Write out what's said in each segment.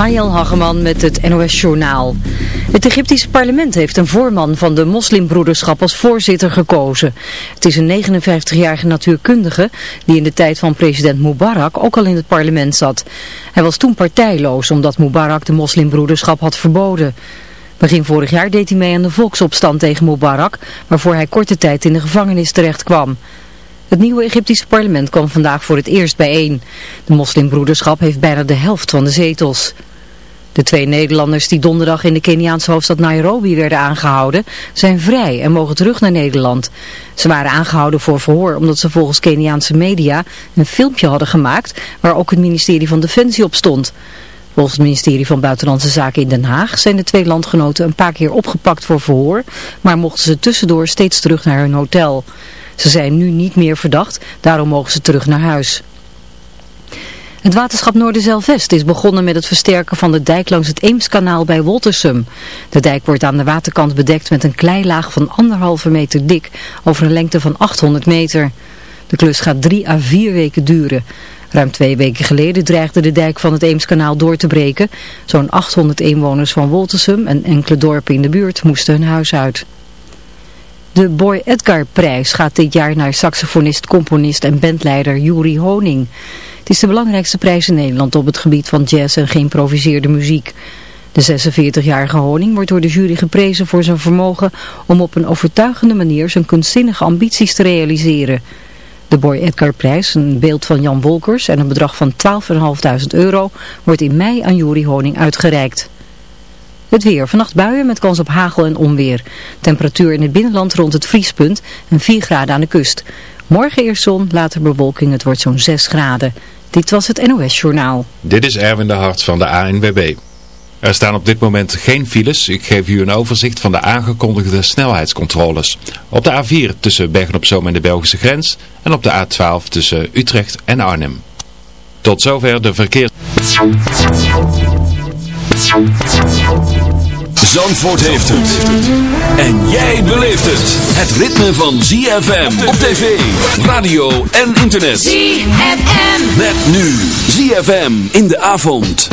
Mariel Hageman met het NOS Journaal. Het Egyptische parlement heeft een voorman van de moslimbroederschap als voorzitter gekozen. Het is een 59-jarige natuurkundige die in de tijd van president Mubarak ook al in het parlement zat. Hij was toen partijloos omdat Mubarak de moslimbroederschap had verboden. Begin vorig jaar deed hij mee aan de volksopstand tegen Mubarak, waarvoor hij korte tijd in de gevangenis terecht kwam. Het nieuwe Egyptische parlement kwam vandaag voor het eerst bijeen. De moslimbroederschap heeft bijna de helft van de zetels. De twee Nederlanders die donderdag in de Keniaanse hoofdstad Nairobi werden aangehouden, zijn vrij en mogen terug naar Nederland. Ze waren aangehouden voor verhoor omdat ze volgens Keniaanse media een filmpje hadden gemaakt waar ook het ministerie van Defensie op stond. Volgens het ministerie van Buitenlandse Zaken in Den Haag zijn de twee landgenoten een paar keer opgepakt voor verhoor, maar mochten ze tussendoor steeds terug naar hun hotel. Ze zijn nu niet meer verdacht, daarom mogen ze terug naar huis. Het waterschap Noorderzeilvest is begonnen met het versterken van de dijk langs het Eemskanaal bij Woltersum. De dijk wordt aan de waterkant bedekt met een kleilaag van anderhalve meter dik over een lengte van 800 meter. De klus gaat drie à vier weken duren. Ruim twee weken geleden dreigde de dijk van het Eemskanaal door te breken. Zo'n 800 inwoners van Woltersum en enkele dorpen in de buurt moesten hun huis uit. De Boy Edgar prijs gaat dit jaar naar saxofonist, componist en bandleider Juri Honing. Het is de belangrijkste prijs in Nederland op het gebied van jazz en geïmproviseerde muziek. De 46-jarige Honing wordt door de jury geprezen voor zijn vermogen om op een overtuigende manier zijn kunstzinnige ambities te realiseren. De Boy Edgar prijs, een beeld van Jan Wolkers en een bedrag van 12.500 euro, wordt in mei aan Juri Honing uitgereikt. Het weer. Vannacht buien met kans op hagel en onweer. Temperatuur in het binnenland rond het vriespunt en 4 graden aan de kust. Morgen eerst zon, later bewolking. Het wordt zo'n 6 graden. Dit was het NOS Journaal. Dit is Erwin de Hart van de ANWB. Er staan op dit moment geen files. Ik geef u een overzicht van de aangekondigde snelheidscontroles. Op de A4 tussen Bergen-op-Zoom en de Belgische grens. En op de A12 tussen Utrecht en Arnhem. Tot zover de verkeer... Zandvoort heeft het. En jij beleeft het. Het ritme van ZFM op tv, radio en internet. ZFM. Met nu ZFM in de avond.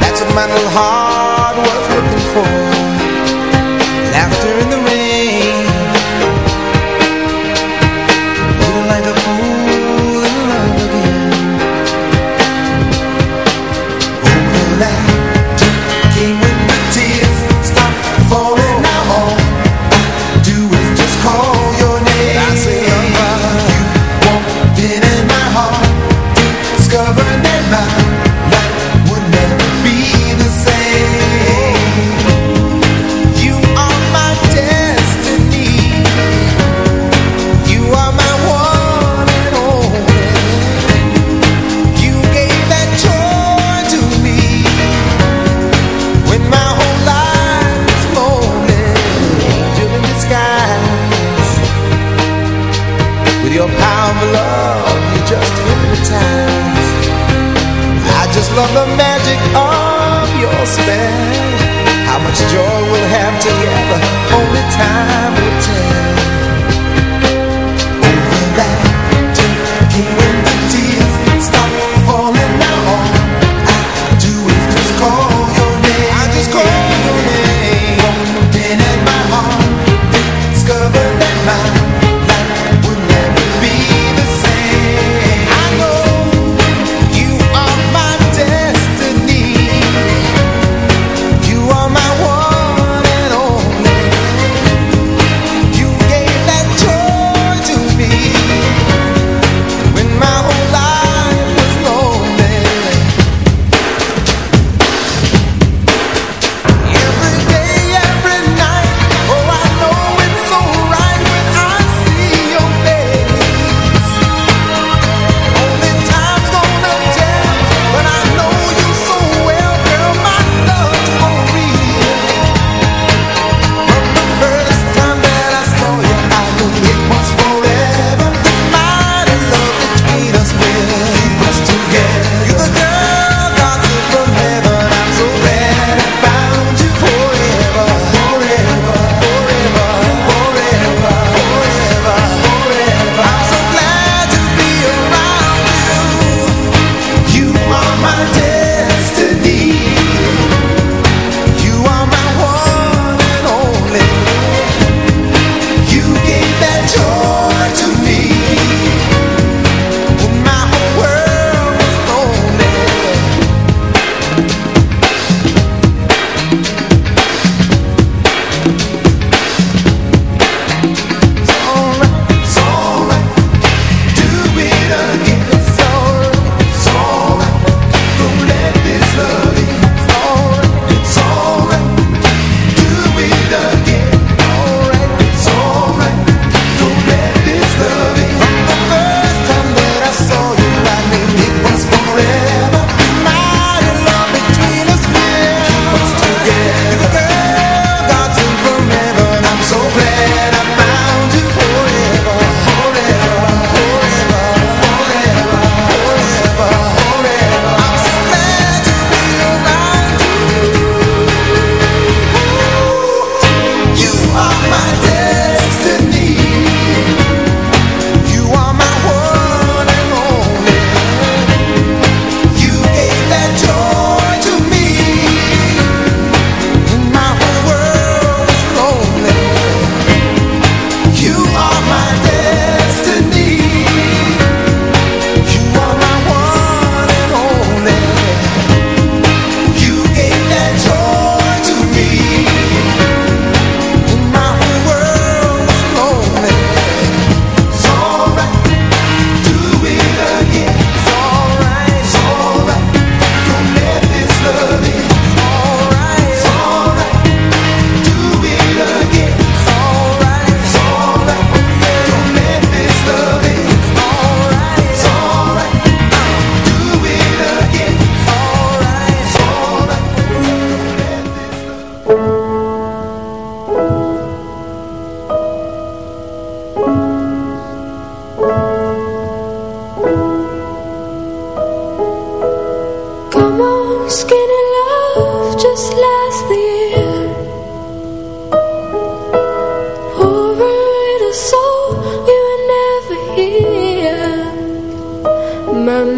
That's a man heart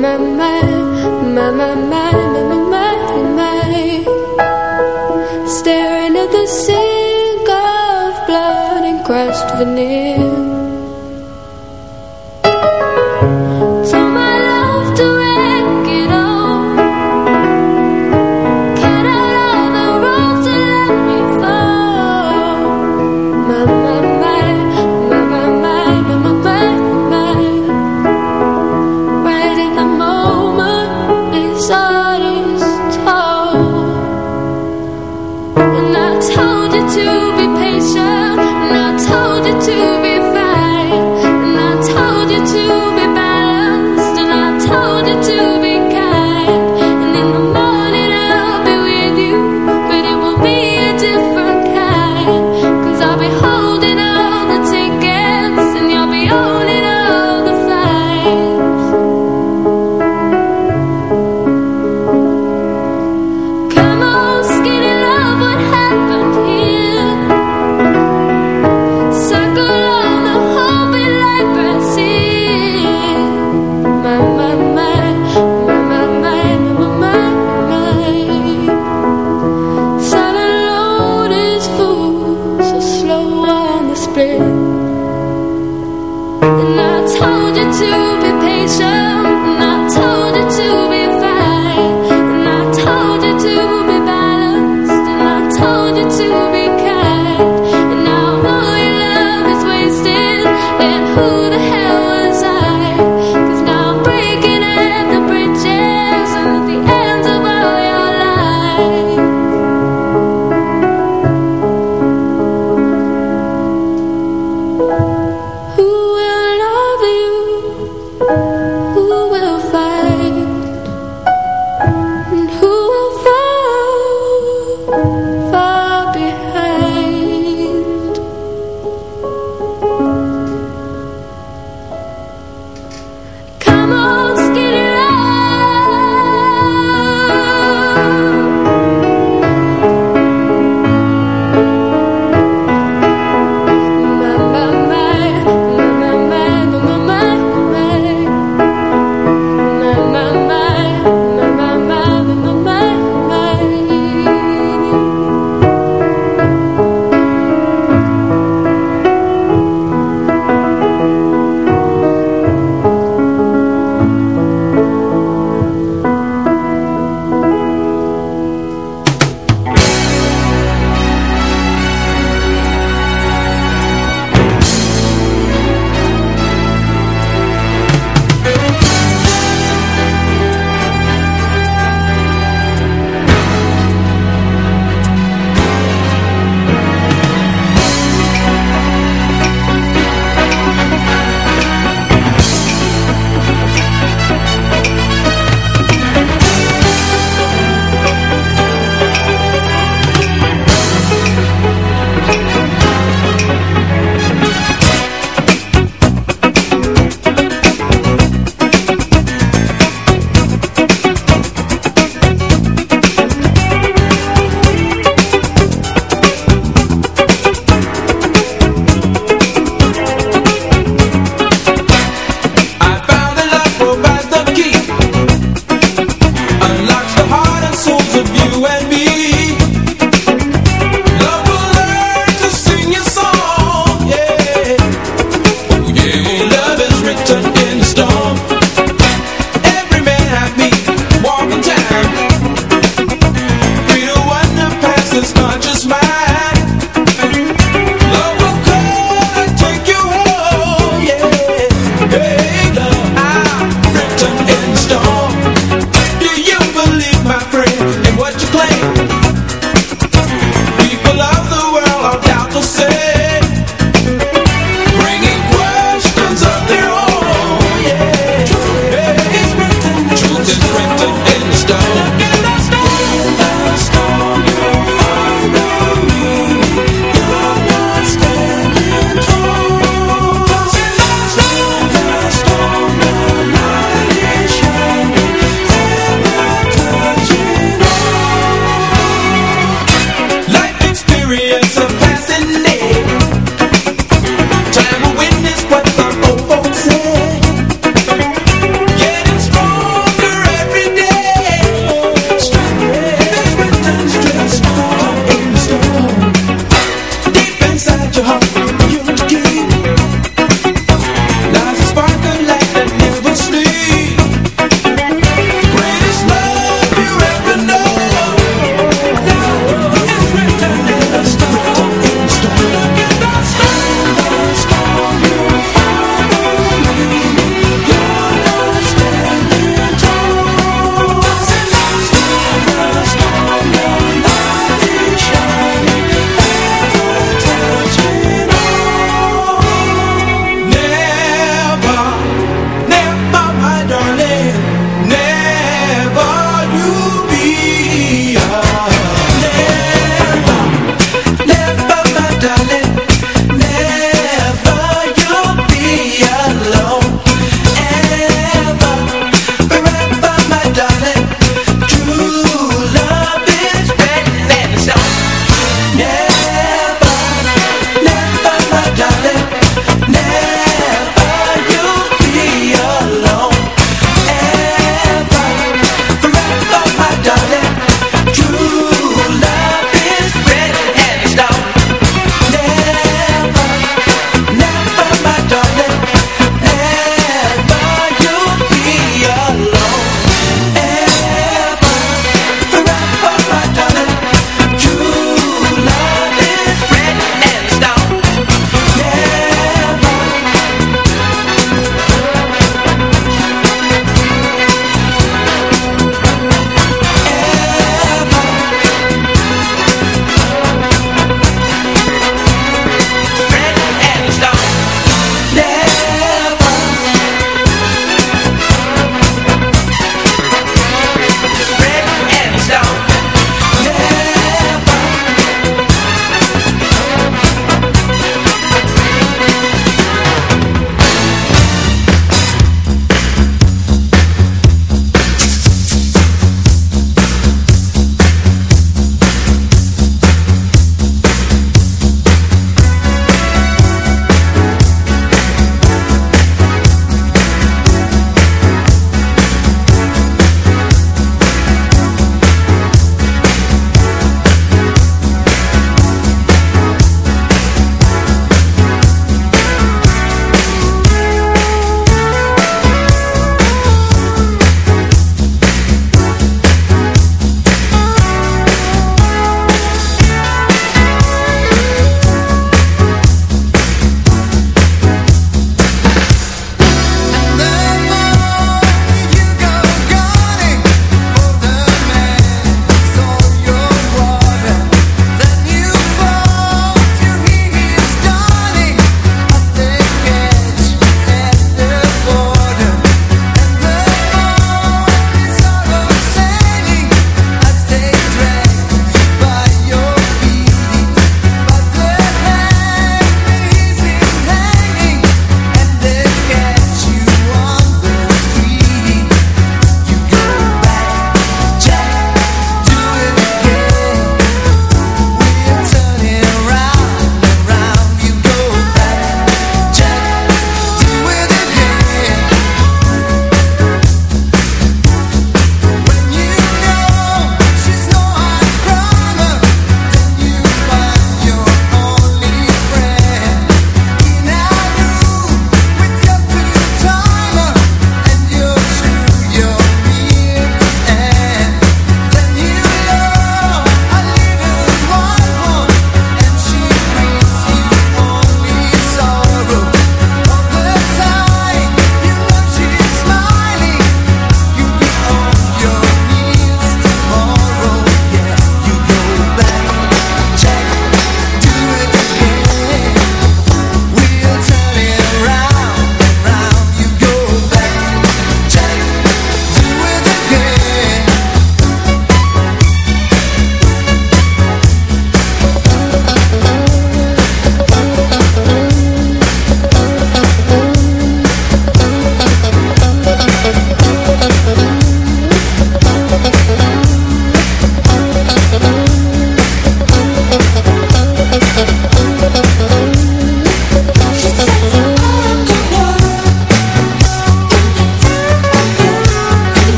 ma ma ma ma ma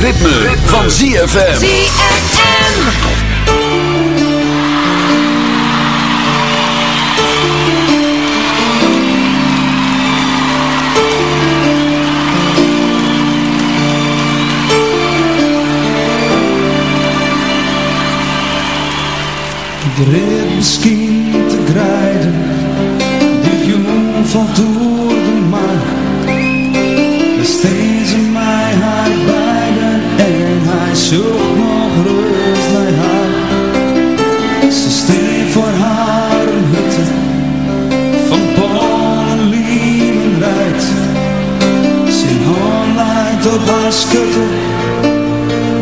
ritme, ritme. van ZFM. ZFM. Reed misschien te grijden, de jongen valt door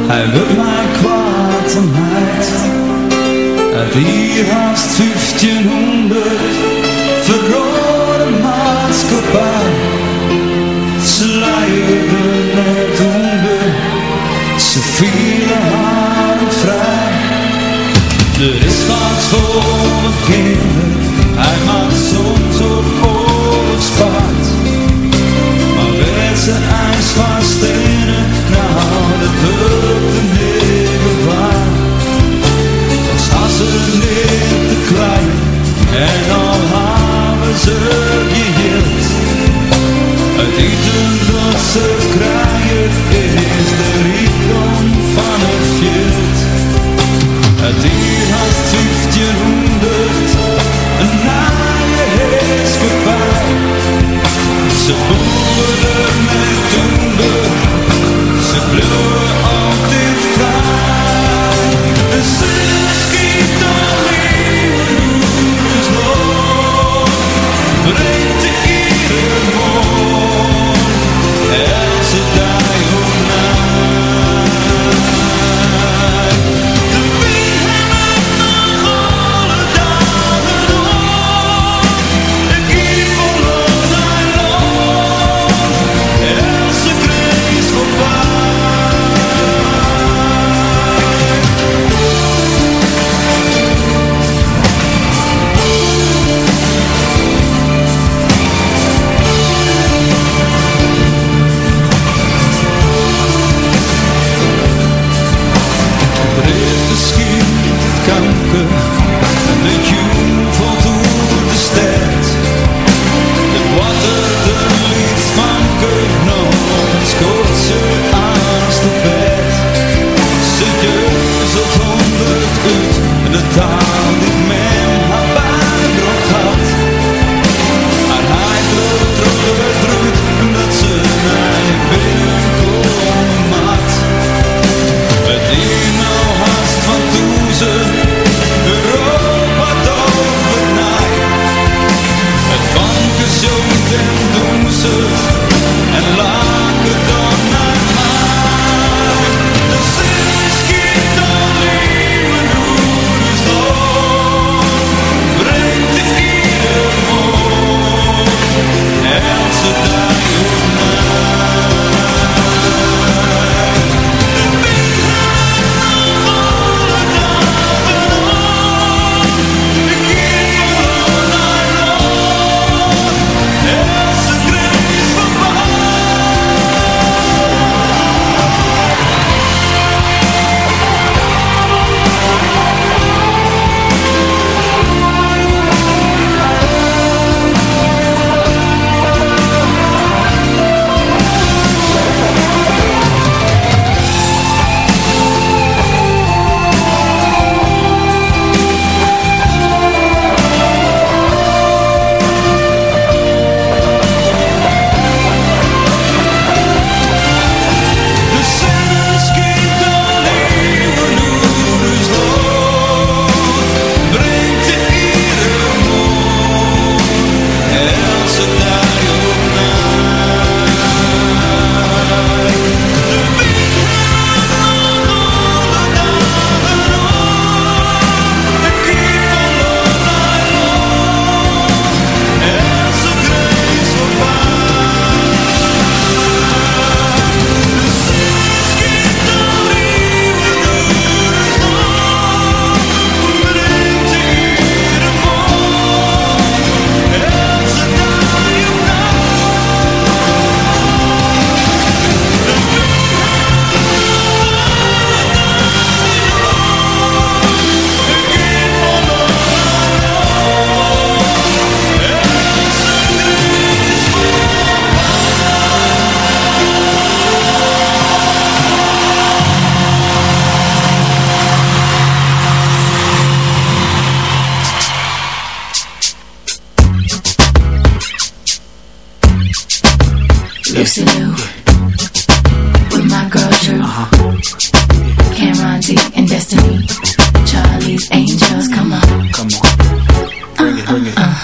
hij wil mij kwaad en heid. Uit hier haast 1500 verrode maatschappij. Ze leiden net onder, ze vielen haar vrij. Er is wat voor een kinder, hij maakt soms op Het de waar. als ze niet te klein en al hebben ze geheeld. Het eten dat ze krijgen is de richting van het veld. Het dier had 1500, een is heerskepaar. Ze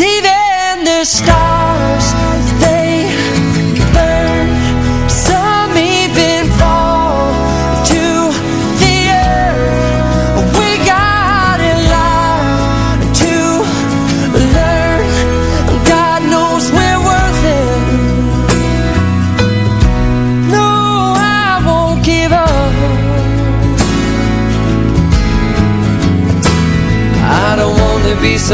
even the stars, they burn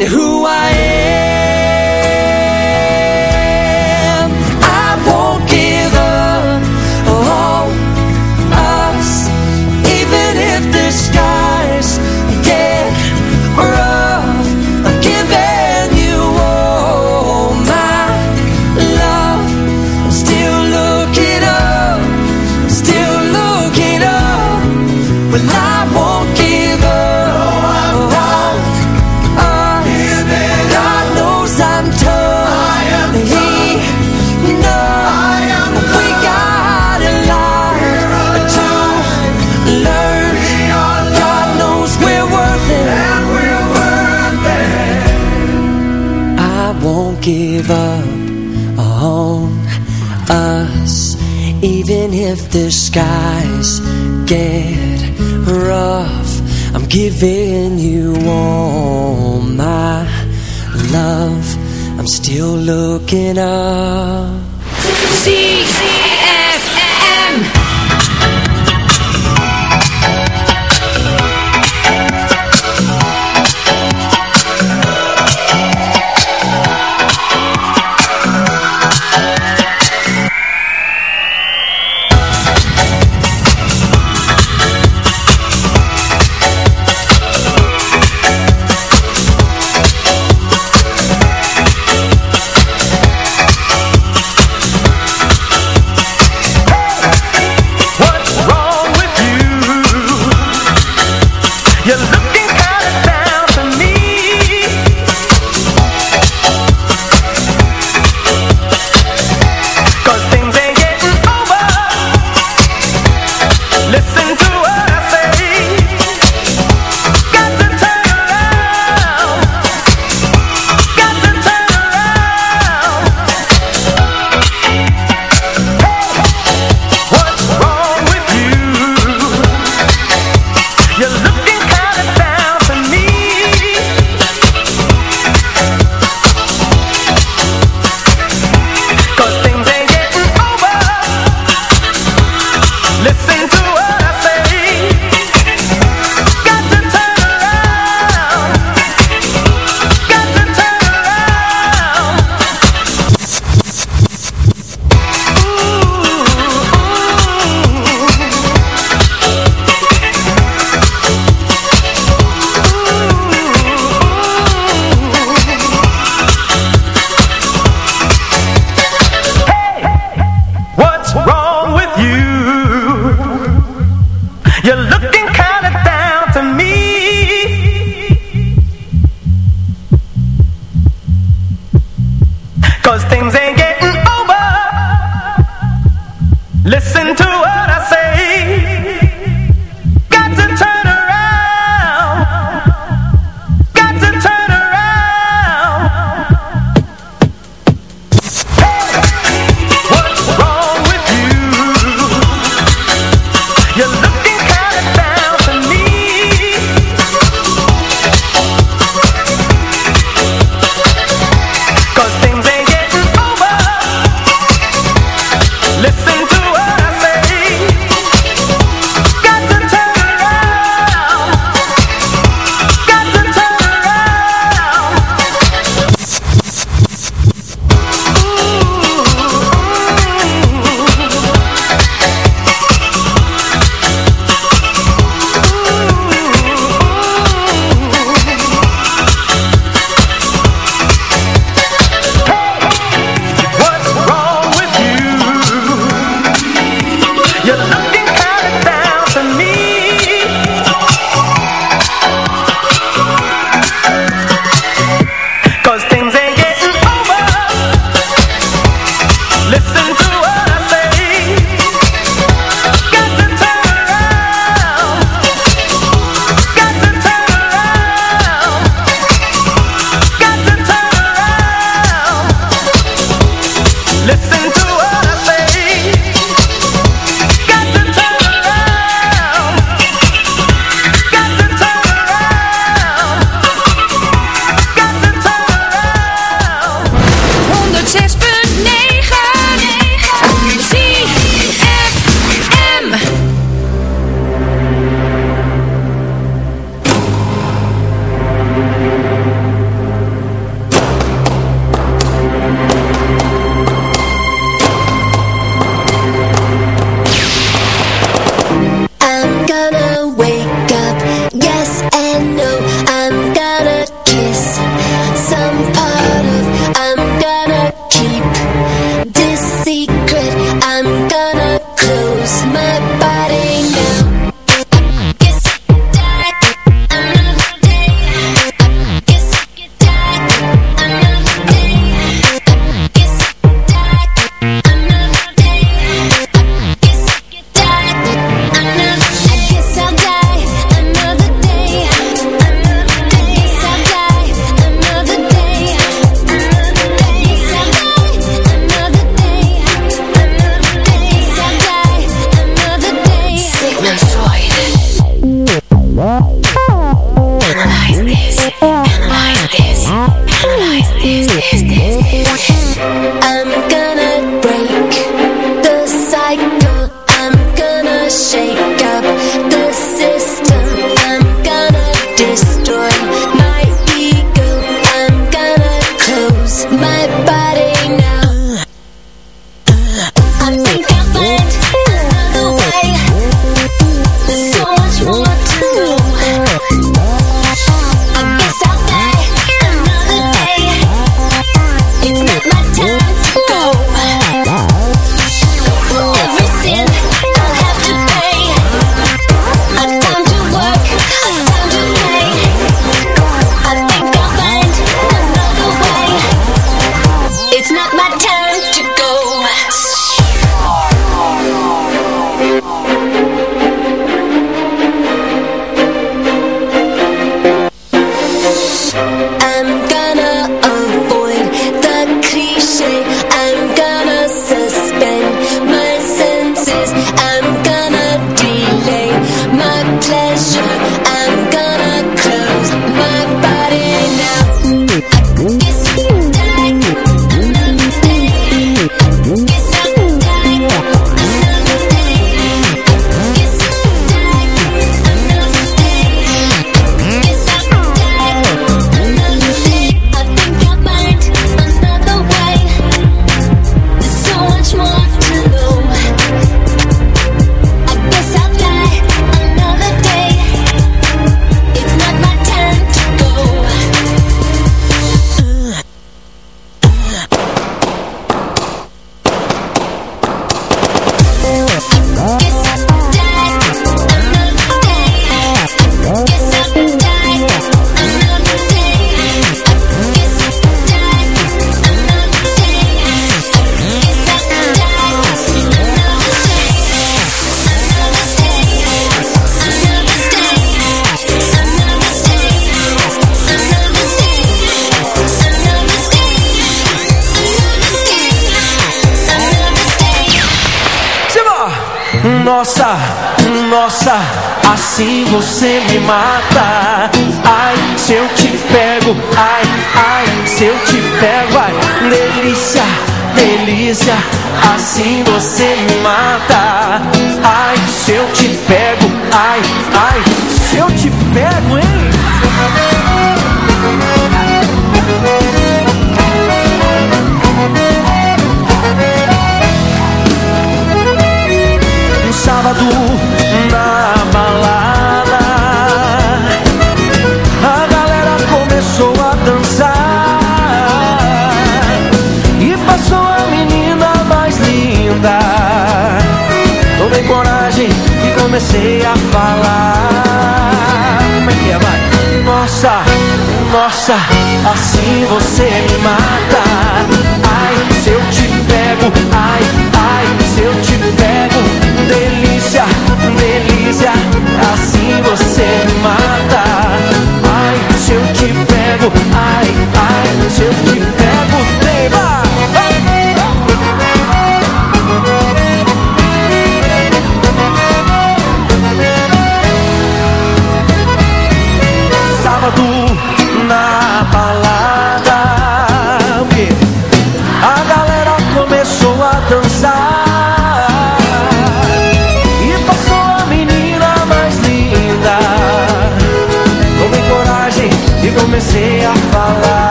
And who I still looking up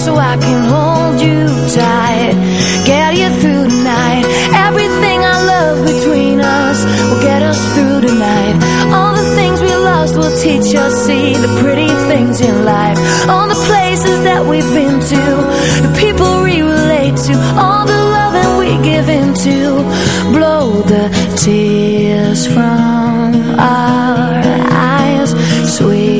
so I can hold you tight Get you through tonight. Everything I love between us Will get us through tonight. All the things we lost will teach us See the pretty things in life All the places that we've been to The people we relate to All the love that we give into Blow the tears from our eyes Sweet